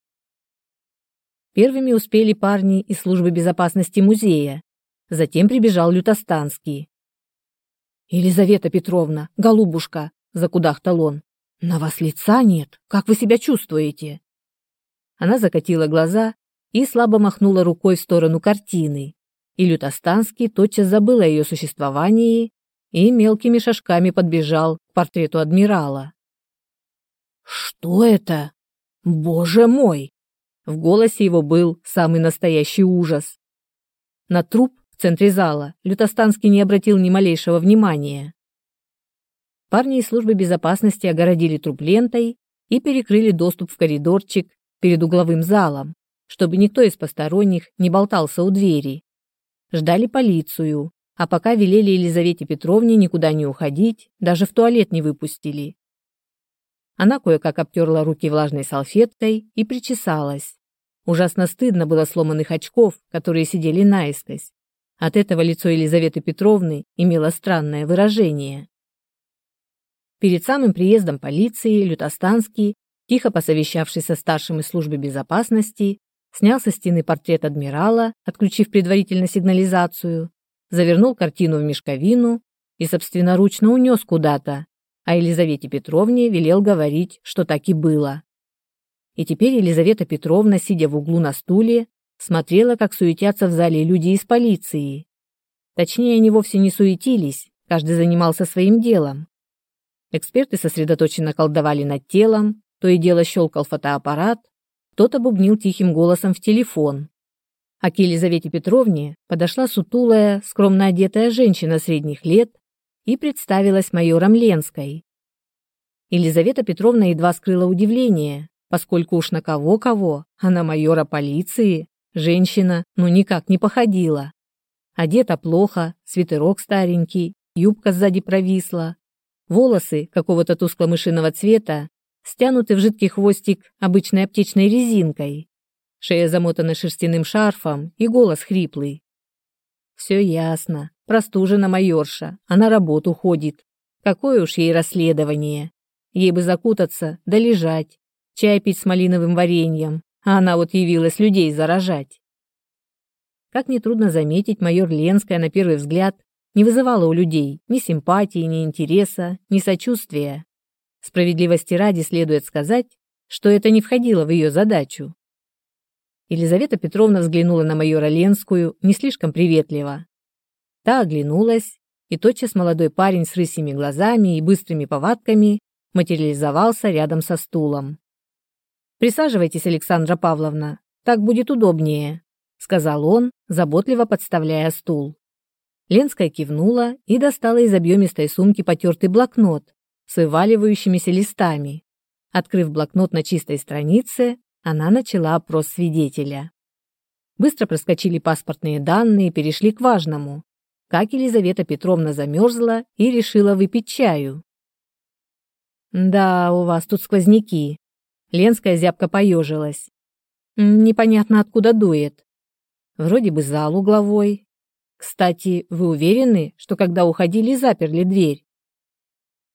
Первыми успели парни из службы безопасности музея. Затем прибежал Лютостанский. «Елизавета Петровна, голубушка!» – закудахтал он. «На вас лица нет. Как вы себя чувствуете?» Она закатила глаза и слабо махнула рукой в сторону картины. И Лютостанский тотчас забыл о ее существовании и мелкими шажками подбежал к портрету адмирала. «Что это? Боже мой!» В голосе его был самый настоящий ужас. На труп в центре зала Лютостанский не обратил ни малейшего внимания. Парни из службы безопасности огородили труп лентой и перекрыли доступ в коридорчик перед угловым залом, чтобы никто из посторонних не болтался у двери. Ждали полицию, а пока велели Елизавете Петровне никуда не уходить, даже в туалет не выпустили. Она кое-как обтерла руки влажной салфеткой и причесалась. Ужасно стыдно было сломанных очков, которые сидели наискось. От этого лицо Елизаветы Петровны имело странное выражение. Перед самым приездом полиции Лютостанский, тихо посовещавшись со старшим из службы безопасности, снял со стены портрет адмирала, отключив предварительно сигнализацию, завернул картину в мешковину и собственноручно унес куда-то, а Елизавете Петровне велел говорить, что так и было. И теперь Елизавета Петровна, сидя в углу на стуле, смотрела, как суетятся в зале люди из полиции. Точнее, они вовсе не суетились, каждый занимался своим делом. Эксперты сосредоточенно колдовали над телом, то и дело щелкал фотоаппарат, кто-то бубнил тихим голосом в телефон. А к Елизавете Петровне подошла сутулая, скромно одетая женщина средних лет и представилась майором Ленской. Елизавета Петровна едва скрыла удивление, поскольку уж на кого-кого, а на майора полиции женщина ну никак не походила. Одета плохо, свитерок старенький, юбка сзади провисла, волосы какого-то тускло-мышиного цвета стянуты в жидкий хвостик обычной аптечной резинкой, шея замотана шерстяным шарфом и голос хриплый. Все ясно, простужена майорша, а на работу ходит. Какое уж ей расследование. Ей бы закутаться да лежать, чай пить с малиновым вареньем, а она вот явилась людей заражать. Как нетрудно заметить, майор Ленская на первый взгляд не вызывала у людей ни симпатии, ни интереса, ни сочувствия. Справедливости ради следует сказать, что это не входило в ее задачу. Елизавета Петровна взглянула на майора Ленскую не слишком приветливо. Та оглянулась, и тотчас молодой парень с рысьими глазами и быстрыми повадками материализовался рядом со стулом. «Присаживайтесь, Александра Павловна, так будет удобнее», сказал он, заботливо подставляя стул. Ленская кивнула и достала из объемистой сумки потертый блокнот, с вываливающимися листами. Открыв блокнот на чистой странице, она начала опрос свидетеля. Быстро проскочили паспортные данные и перешли к важному. Как Елизавета Петровна замерзла и решила выпить чаю. «Да, у вас тут сквозняки». Ленская зябко поежилась. «Непонятно, откуда дует. Вроде бы зал угловой. Кстати, вы уверены, что когда уходили, заперли дверь?»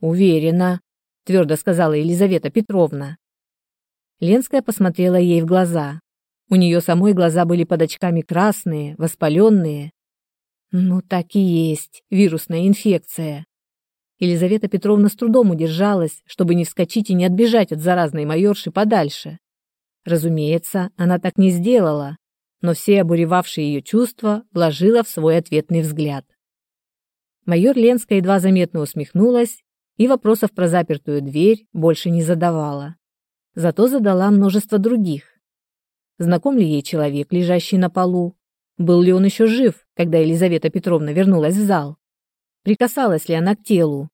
Уверена, твердо сказала Елизавета Петровна. Ленская посмотрела ей в глаза. У нее самой глаза были под очками красные, воспаленные. Ну, так и есть, вирусная инфекция. Елизавета Петровна с трудом удержалась, чтобы не вскочить и не отбежать от заразной майорши подальше. Разумеется, она так не сделала, но все обуревавшие ее чувства вложила в свой ответный взгляд. Майор Ленская едва заметно усмехнулась и вопросов про запертую дверь больше не задавала. Зато задала множество других. Знаком ли ей человек, лежащий на полу? Был ли он еще жив, когда Елизавета Петровна вернулась в зал? Прикасалась ли она к телу?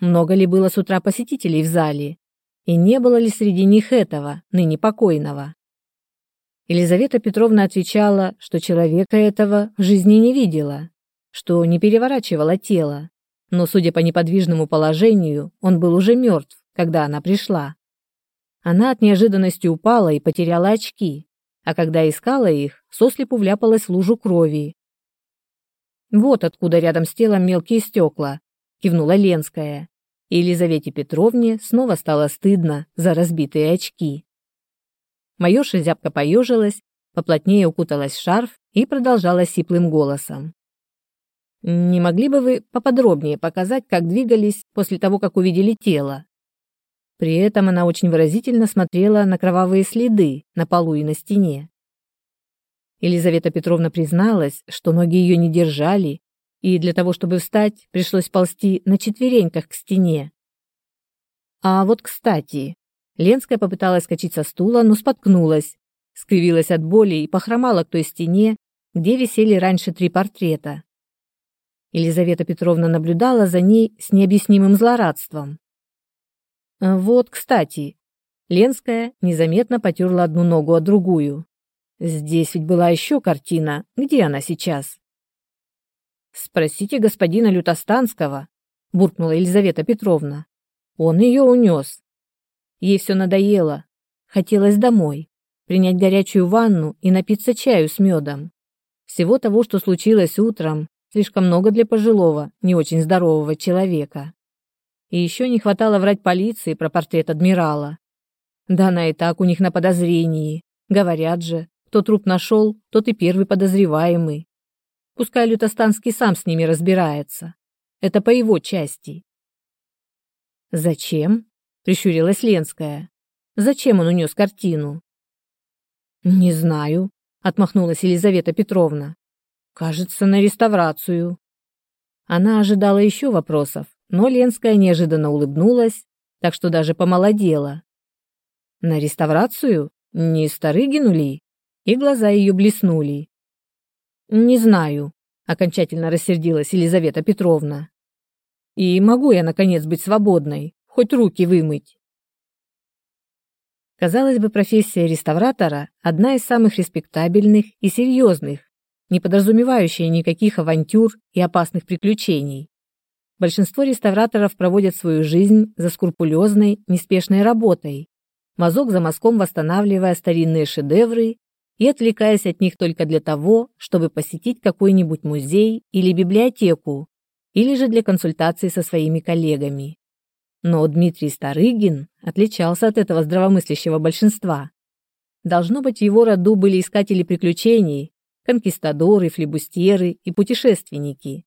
Много ли было с утра посетителей в зале? И не было ли среди них этого, ныне покойного? Елизавета Петровна отвечала, что человека этого в жизни не видела, что не переворачивала тело, но, судя по неподвижному положению, он был уже мертв, когда она пришла. Она от неожиданности упала и потеряла очки, а когда искала их, сослепу вляпалась в лужу крови. «Вот откуда рядом с телом мелкие стекла», — кивнула Ленская. И Елизавете Петровне снова стало стыдно за разбитые очки. Майорша зябко поежилась, поплотнее укуталась в шарф и продолжала сиплым голосом. Не могли бы вы поподробнее показать, как двигались после того, как увидели тело? При этом она очень выразительно смотрела на кровавые следы на полу и на стене. Елизавета Петровна призналась, что ноги ее не держали, и для того, чтобы встать, пришлось ползти на четвереньках к стене. А вот, кстати, Ленская попыталась скачать со стула, но споткнулась, скривилась от боли и похромала к той стене, где висели раньше три портрета. Елизавета Петровна наблюдала за ней с необъяснимым злорадством. Вот, кстати, Ленская незаметно потерла одну ногу о другую. Здесь ведь была еще картина. Где она сейчас? Спросите господина Лютостанского, буркнула Елизавета Петровна. Он ее унес. Ей все надоело. Хотелось домой, принять горячую ванну и напиться чаю с медом. Всего того, что случилось утром, слишком много для пожилого, не очень здорового человека. И еще не хватало врать полиции про портрет адмирала. Да она и так у них на подозрении. Говорят же, кто труп нашел, тот и первый подозреваемый. Пускай Лютостанский сам с ними разбирается. Это по его части. «Зачем?» — прищурилась Ленская. «Зачем он унес картину?» «Не знаю», — отмахнулась Елизавета Петровна. «Кажется, на реставрацию». Она ожидала еще вопросов, но Ленская неожиданно улыбнулась, так что даже помолодела. «На реставрацию? Не Старыгину ли?» И глаза ее блеснули. «Не знаю», — окончательно рассердилась Елизавета Петровна. «И могу я, наконец, быть свободной, хоть руки вымыть?» Казалось бы, профессия реставратора – одна из самых респектабельных и серьезных, не подразумевающая никаких авантюр и опасных приключений. Большинство реставраторов проводят свою жизнь за скрупулезной, неспешной работой, мазок за мазком восстанавливая старинные шедевры и отвлекаясь от них только для того, чтобы посетить какой-нибудь музей или библиотеку, или же для консультации со своими коллегами. Но Дмитрий Старыгин отличался от этого здравомыслящего большинства. Должно быть, в его роду были искатели приключений, конкистадоры, флебустеры и путешественники.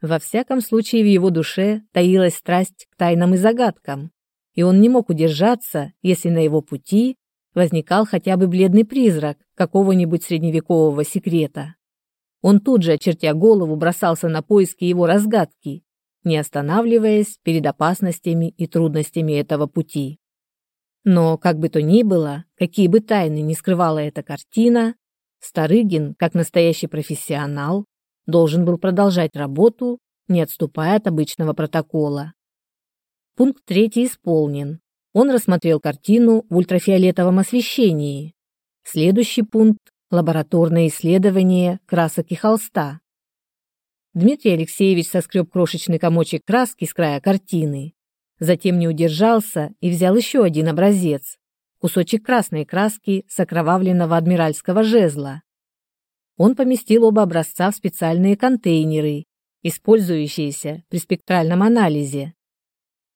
Во всяком случае, в его душе таилась страсть к тайнам и загадкам, и он не мог удержаться, если на его пути возникал хотя бы бледный призрак какого-нибудь средневекового секрета. Он тут же, очертя голову, бросался на поиски его разгадки, не останавливаясь перед опасностями и трудностями этого пути. Но, как бы то ни было, какие бы тайны ни скрывала эта картина, Старыгин, как настоящий профессионал, должен был продолжать работу, не отступая от обычного протокола. Пункт третий исполнен. Он рассмотрел картину в ультрафиолетовом освещении. Следующий пункт – лабораторное исследование красок и холста. Дмитрий Алексеевич соскреб крошечный комочек краски с края картины. Затем не удержался и взял еще один образец – кусочек красной краски с окровавленного адмиральского жезла. Он поместил оба образца в специальные контейнеры, использующиеся при спектральном анализе.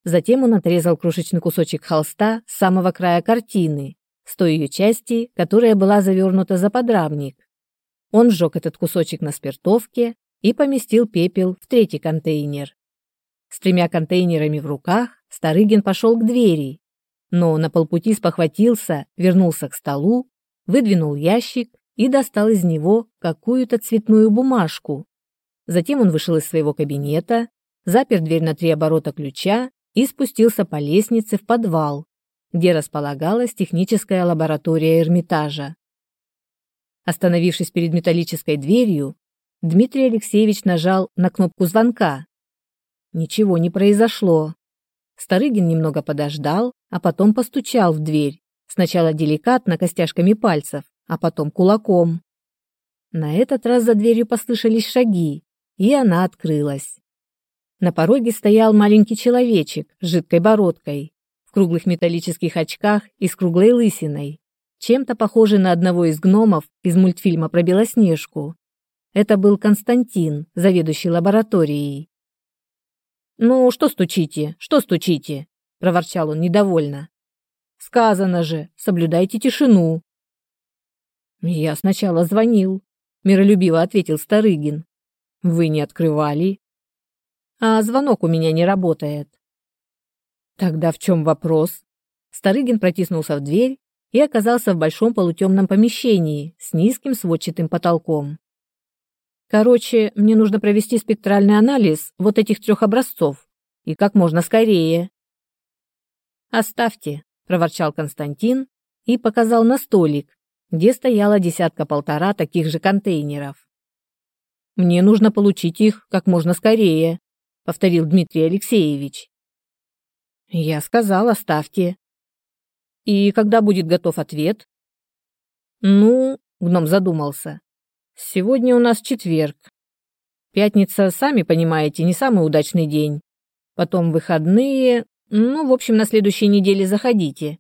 Затем он отрезал крошечный кусочек холста с самого края картины, с той ее части, которая была завернута за подрамник. Он сжег этот кусочек на спиртовке и поместил пепел в третий контейнер. С тремя контейнерами в руках Старыгин пошел к двери, но на полпути спохватился, вернулся к столу, выдвинул ящик и достал из него какую-то цветную бумажку. Затем он вышел из своего кабинета, запер дверь на три оборота ключа и спустился по лестнице в подвал, где располагалась техническая лаборатория Эрмитажа. Остановившись перед металлической дверью, Дмитрий Алексеевич нажал на кнопку звонка. Ничего не произошло. Старыгин немного подождал, а потом постучал в дверь, сначала деликатно костяшками пальцев, а потом кулаком. На этот раз за дверью послышались шаги, и она открылась. На пороге стоял маленький человечек с жидкой бородкой, в круглых металлических очках и с круглой лысиной, чем-то похожий на одного из гномов из мультфильма про Белоснежку. Это был Константин, заведующий лабораторией. «Ну, что стучите? Что стучите?» – проворчал он недовольно. «Сказано же, соблюдайте тишину». «Я сначала звонил», – миролюбиво ответил Старыгин. «Вы не открывали?» а звонок у меня не работает. Тогда в чем вопрос? Старыгин протиснулся в дверь и оказался в большом полутемном помещении с низким сводчатым потолком. Короче, мне нужно провести спектральный анализ вот этих трех образцов. И как можно скорее. «Оставьте», — проворчал Константин и показал на столик, где стояла десятка-полтора таких же контейнеров. «Мне нужно получить их как можно скорее», повторил Дмитрий Алексеевич. Я сказал, оставьте. И когда будет готов ответ? Ну, гном задумался. Сегодня у нас четверг. Пятница, сами понимаете, не самый удачный день. Потом выходные, Ну, в общем, на следующей неделе заходите.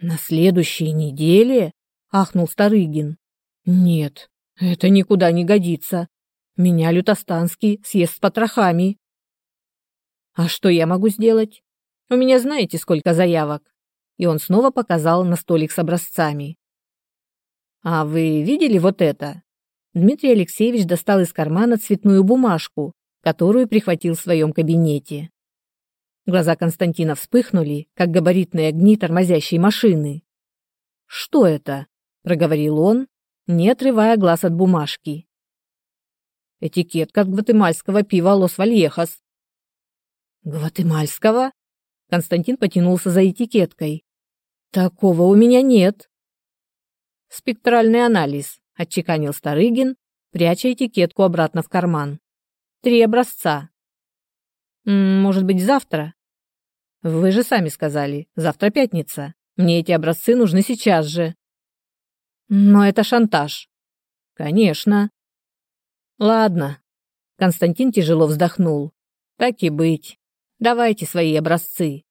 На следующей неделе? Ахнул Старыгин. Нет, это никуда не годится. Меня Лютостанский съест с потрохами. А что я могу сделать? У меня знаете, сколько заявок? И он снова показал на столик с образцами. А вы видели вот это? Дмитрий Алексеевич достал из кармана цветную бумажку, которую прихватил в своем кабинете. Глаза Константина вспыхнули, как габаритные огни тормозящей машины. «Что это?» — проговорил он, не отрывая глаз от бумажки. «Этикетка от гватемальского пива Лос Вальехас». «Гватемальского?» Константин потянулся за этикеткой. «Такого у меня нет». «Спектральный анализ», — отчеканил Старыгин, пряча этикетку обратно в карман. «Три образца». «Может быть, завтра?» «Вы же сами сказали, завтра пятница. Мне эти образцы нужны сейчас же». «Но это шантаж». «Конечно». «Ладно». Константин тяжело вздохнул. «Так и быть. Давайте свои образцы».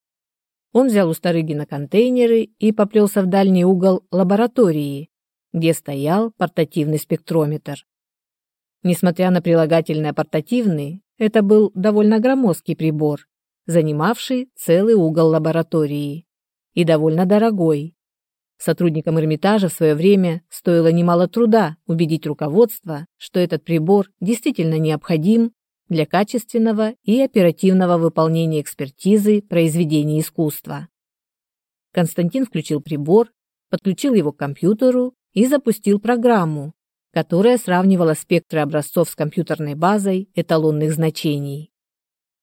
Он взял у Старыгина контейнеры и поплелся в дальний угол лаборатории, где стоял портативный спектрометр. Несмотря на прилагательное «портативный», это был довольно громоздкий прибор, занимавший целый угол лаборатории. И довольно дорогой. Сотрудникам Эрмитажа в свое время стоило немало труда убедить руководство, что этот прибор действительно необходим для качественного и оперативного выполнения экспертизы произведений искусства. Константин включил прибор, подключил его к компьютеру и запустил программу, которая сравнивала спектры образцов с компьютерной базой эталонных значений.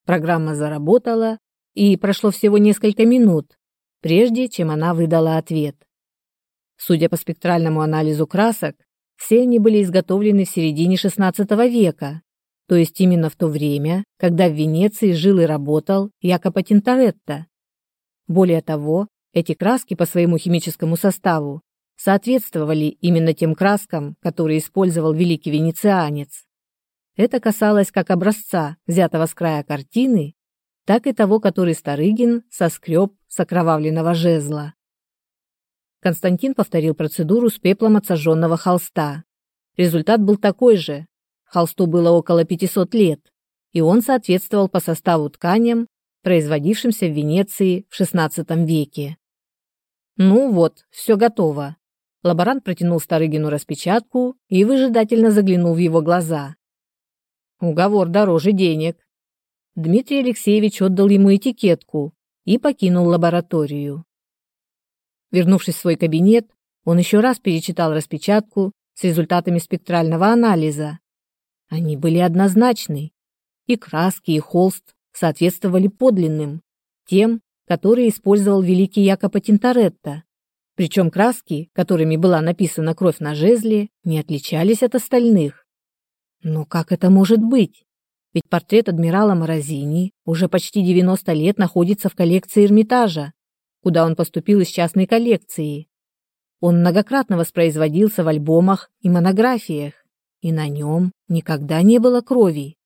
Программа заработала, и прошло всего несколько минут, прежде чем она выдала ответ. Судя по спектральному анализу красок, все они были изготовлены в середине XVI века то есть именно в то время, когда в Венеции жил и работал Якопо Тинторетто. Более того, эти краски по своему химическому составу соответствовали именно тем краскам, которые использовал великий венецианец. Это касалось как образца, взятого с края картины, так и того, который Старыгин соскреб с окровавленного жезла. Константин повторил процедуру с пеплом от сожженного холста. Результат был такой же, Холсту было около 500 лет, и он соответствовал по составу тканям, производившимся в Венеции в XVI веке. Ну вот, все готово. Лаборант протянул Старыгину распечатку и выжидательно заглянул в его глаза. Уговор дороже денег. Дмитрий Алексеевич отдал ему этикетку и покинул лабораторию. Вернувшись в свой кабинет, он еще раз перечитал распечатку с результатами спектрального анализа они были однозначны. И краски, и холст соответствовали подлинным, тем, которые использовал великий Якопо Тинторетто. Причем краски, которыми была написана кровь на жезле, не отличались от остальных. Но как это может быть? Ведь портрет адмирала Морозини уже почти 90 лет находится в коллекции Эрмитажа, куда он поступил из частной коллекции. Он многократно воспроизводился в альбомах и монографиях и на нем никогда не было крови.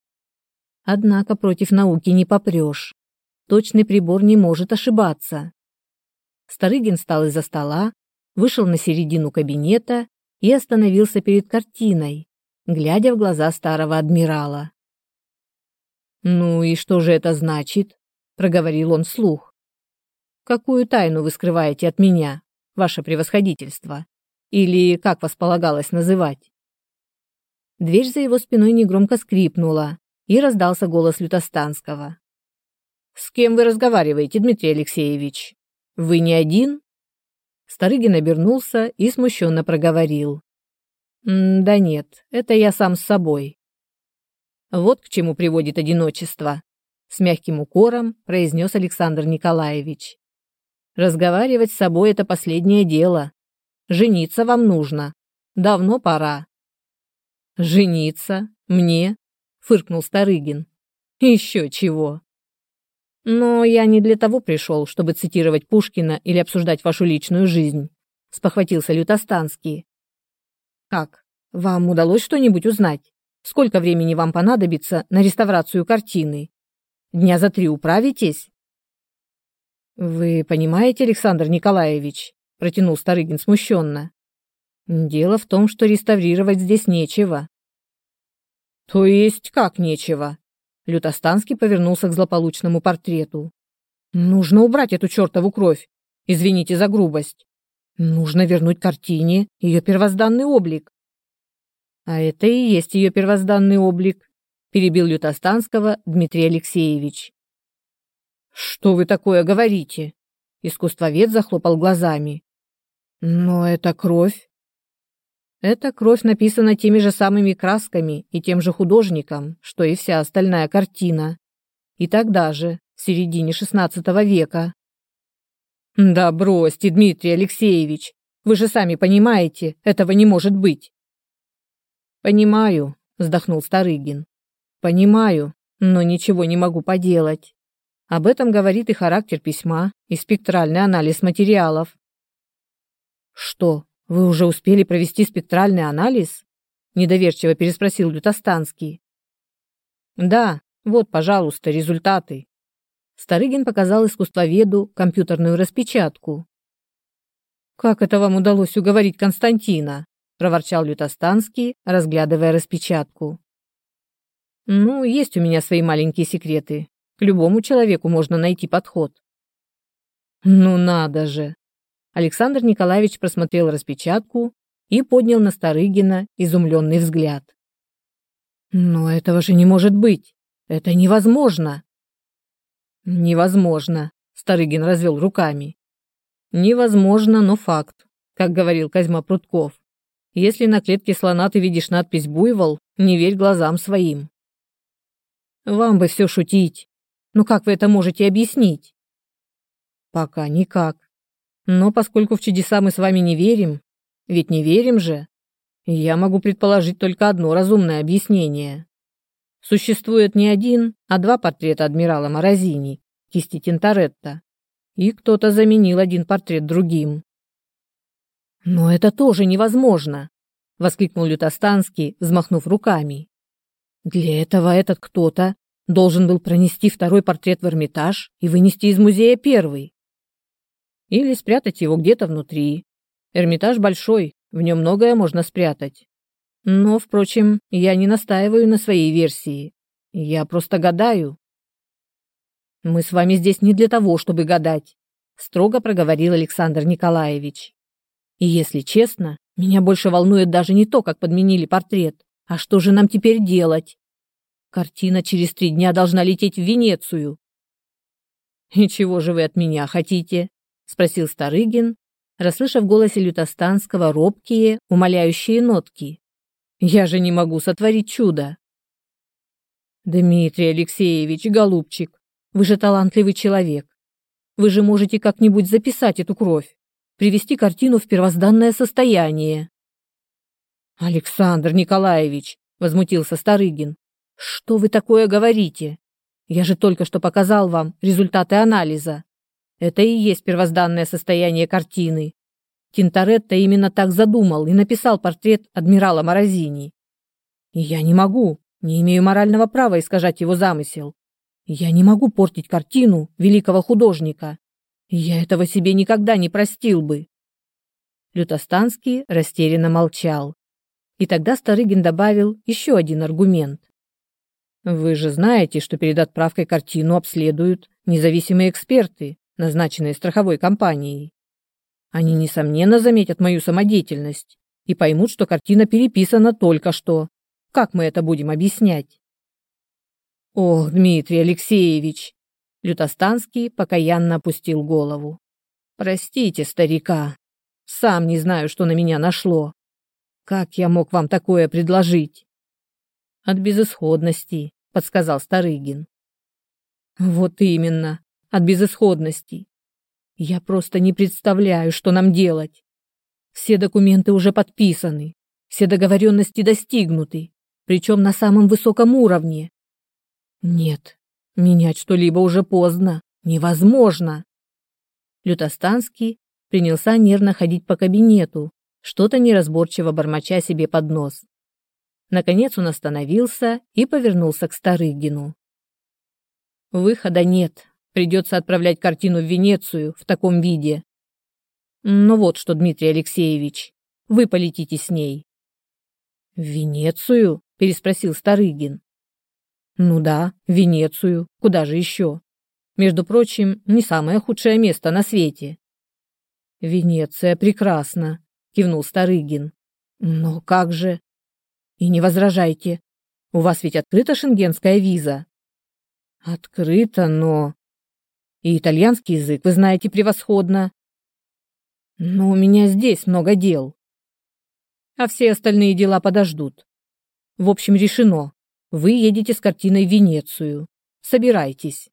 Однако против науки не попрешь. Точный прибор не может ошибаться. Старыгин встал из-за стола, вышел на середину кабинета и остановился перед картиной, глядя в глаза старого адмирала. «Ну и что же это значит?» — проговорил он вслух. «Какую тайну вы скрываете от меня, ваше превосходительство? Или как вас полагалось называть?» Дверь за его спиной негромко скрипнула, и раздался голос Лютостанского. «С кем вы разговариваете, Дмитрий Алексеевич? Вы не один?» Старыгин обернулся и смущенно проговорил. «Да нет, это я сам с собой». Вот к чему приводит одиночество, с мягким укором произнес Александр Николаевич. Разговаривать с собой это последнее дело. Жениться вам нужно. Давно пора. «Жениться? Мне?» — фыркнул Старыгин. «Еще чего!» «Но я не для того пришел, чтобы цитировать Пушкина или обсуждать вашу личную жизнь», — спохватился Лютостанский. «Как? Вам удалось что-нибудь узнать? Сколько времени вам понадобится на реставрацию картины? Дня за три управитесь?» Вы понимаете, Александр Николаевич, протянул Старыгин смущенно. Дело в том, что реставрировать здесь нечего. То есть как нечего? Лютостанский повернулся к злополучному портрету. Нужно убрать эту чертову кровь. Извините за грубость. Нужно вернуть картине ее первозданный облик. А это и есть ее первозданный облик, перебил Лютостанского Дмитрий Алексеевич. Что вы такое говорите? Искусствовед захлопал глазами. Но это кровь. Эта кровь написана теми же самыми красками и тем же художником, что и вся остальная картина. И тогда же, в середине XVI века. Да бросьте, Дмитрий Алексеевич, вы же сами понимаете, этого не может быть. Понимаю, вздохнул Старыгин. Понимаю, но ничего не могу поделать. Об этом говорит и характер письма, и спектральный анализ материалов. Что, вы уже успели провести спектральный анализ? Недоверчиво переспросил Лютостанский. Да, вот, пожалуйста, результаты. Старыгин показал искусствоведу компьютерную распечатку. Как это вам удалось уговорить Константина? проворчал Лютостанский, разглядывая распечатку. Ну, есть у меня свои маленькие секреты. К любому человеку можно найти подход. Ну надо же. Александр Николаевич просмотрел распечатку и поднял на Старыгина изумленный взгляд. Но этого же не может быть. Это невозможно. Невозможно, Старыгин развел руками. Невозможно, но факт, как говорил Козьма Прутков. Если на клетке слона ты видишь надпись «Буйвол», не верь глазам своим. Вам бы все шутить. Но как вы это можете объяснить? Пока никак. Но поскольку в чудеса мы с вами не верим, ведь не верим же, я могу предположить только одно разумное объяснение. Существует не один, а два портрета адмирала Морозини, кисти Тинторетто, и кто-то заменил один портрет другим. «Но это тоже невозможно!» — воскликнул Лютостанский, взмахнув руками. Для этого этот кто-то должен был пронести второй портрет в Эрмитаж и вынести из музея первый. Или спрятать его где-то внутри. Эрмитаж большой, в нем многое можно спрятать. Но, впрочем, я не настаиваю на своей версии. Я просто гадаю. Мы с вами здесь не для того, чтобы гадать, строго проговорил Александр Николаевич. И если честно, меня больше волнует даже не то, как подменили портрет, а что же нам теперь делать? Картина через три дня должна лететь в Венецию. И чего же вы от меня хотите? Спросил Старыгин, расслышав в голосе Лютостанского робкие, умоляющие нотки. Я же не могу сотворить чудо. Дмитрий Алексеевич, голубчик, вы же талантливый человек. Вы же можете как-нибудь записать эту кровь, привести картину в первозданное состояние. Александр Николаевич, возмутился Старыгин. Что вы такое говорите? Я же только что показал вам результаты анализа. Это и есть первозданное состояние картины. Тинторетто именно так задумал и написал портрет адмирала Морозини. И я не могу, не имею морального права искажать его замысел. Я не могу портить картину великого художника. Я этого себе никогда не простил бы. Лютостанский растерянно молчал. И тогда Старыгин добавил еще один аргумент. Вы же знаете, что перед отправкой картину обследуют независимые эксперты, назначенные страховой компанией. Они, несомненно, заметят мою самодеятельность и поймут, что картина переписана только что. Как мы это будем объяснять? Ох, Дмитрий Алексеевич! Лютостанский покаянно опустил голову. Простите, старика. Сам не знаю, что на меня нашло. Как я мог вам такое предложить? От безысходности, подсказал Старыгин. Вот именно, от безысходности. Я просто не представляю, что нам делать. Все документы уже подписаны, все договоренности достигнуты, причем на самом высоком уровне. Нет, менять что-либо уже поздно, невозможно. Лютостанский принялся нервно ходить по кабинету, что-то неразборчиво бормоча себе под нос. Наконец он остановился и повернулся к Старыгину. «Выхода нет», Придется отправлять картину в Венецию в таком виде. Ну вот что, Дмитрий Алексеевич, вы полетите с ней. В Венецию? переспросил Старыгин. Ну да, в Венецию. Куда же еще? Между прочим, не самое худшее место на свете. Венеция прекрасна, кивнул Старыгин. Но как же? И не возражайте. У вас ведь открыта шенгенская виза. Открыта, но и итальянский язык вы знаете превосходно. Но у меня здесь много дел. А все остальные дела подождут. В общем, решено. Вы едете с картиной в Венецию. Собирайтесь.